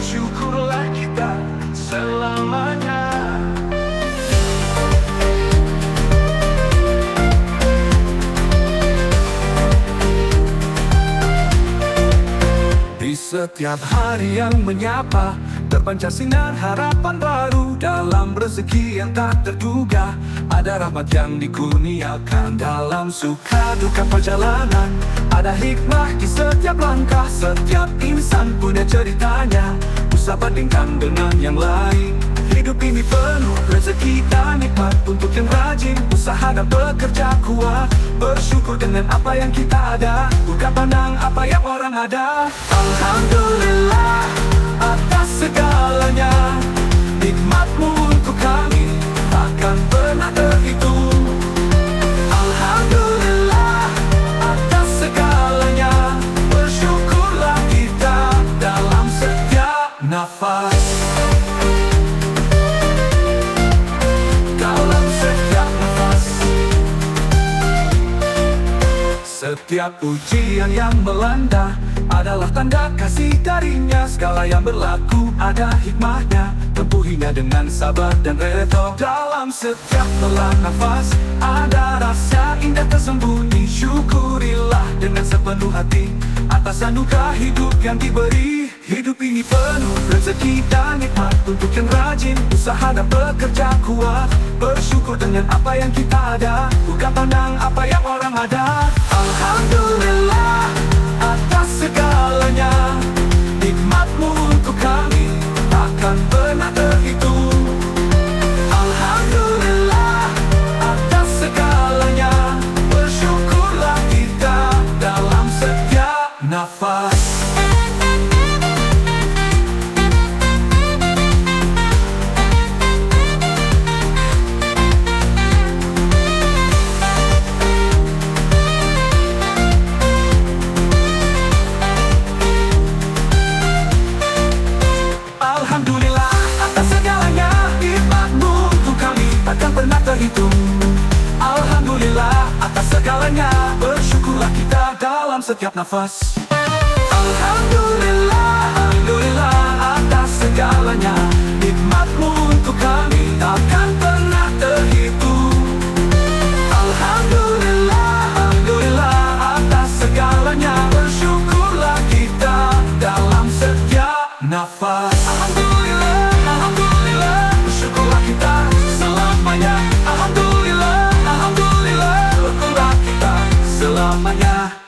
bersyukurlah kita selamanya. Di setiap hari yang menyapa Terpancar sinar harapan baru. Dalam rezeki yang tak terduga Ada rahmat yang dikurniakan. Dalam suka duka perjalanan Ada hikmah di setiap langkah. Setiap insan punya ceritanya Usah bandingkan dengan yang lain. Hidup ini penuh rezeki dan nikmat. Untuk yang rajin, usaha dan bekerja kuat. Bersyukur dengan apa yang kita ada Bukan pandang apa yang orang ada. Alhamdulillah atas segalanya nafas. Dalam setiap nafas. Setiap ujian yang melanda Adalah tanda kasih darinya. Segala yang berlaku ada hikmahnya. Tempuhinya dengan sabar dan redha Dalam setiap telah nafas Ada rasa indah tersembunyi. Syukurilah dengan sepenuh hati Atas anugerah hidup yang diberi Hidup ini penuh rezeki dan nikmat. Untuk yang rajin, usaha dan bekerja kuat. Bersyukur dengan apa yang kita ada. Bukan pandang apa yang orang ada. Alhamdulillah atas segalanya. Nikmatmu untuk kami takkan pernah terhitung. Alhamdulillah atas segalanya. Bersyukurlah kita dalam setiap nafas dalam setiap nafas. Alhamdulillah, Alhamdulillah atas segalanya. Nikmatmu untuk kami takkan pernah terhitung. Alhamdulillah, Alhamdulillah atas segalanya. Bersyukurlah kita dalam setiap nafas. Alhamdulillah, Alhamdulillah Bersyukurlah kita selamanya. Alhamdulillah, Alhamdulillah Bersyukurlah kita selamanya